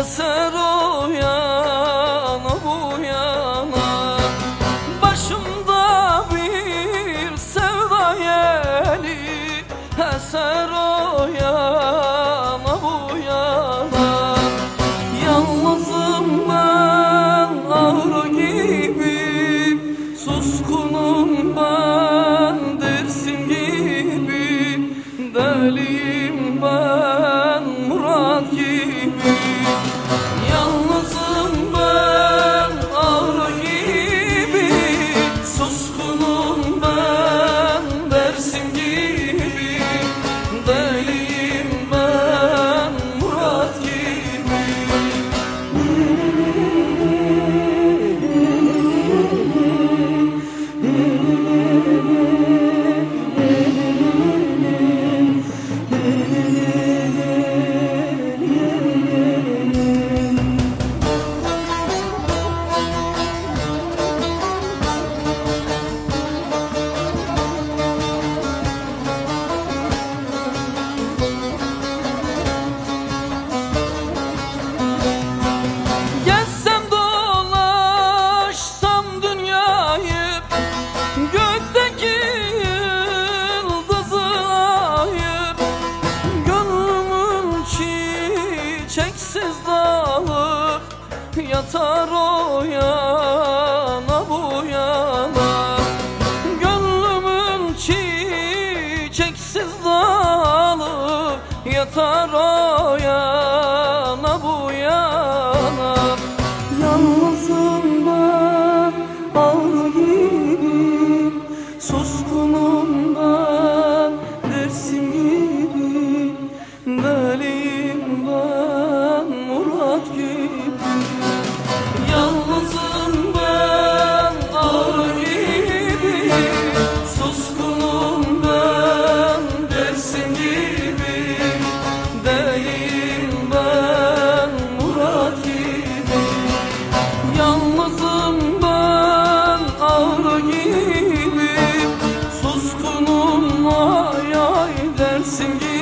Eser o yana bu yana. Başımda bir sevda yeli. Eser o yana bu yana. Yalnızım ben ağrı gibi Suskunum ben çiçeksiz dalı Yatar o yana bu yana. Gönlümün çiçeksiz dalı Yatar o yana bu yana. Yalnızım ben ağrı gibi Suskunum ben dersim gibi Aklım ay ay dersin gibi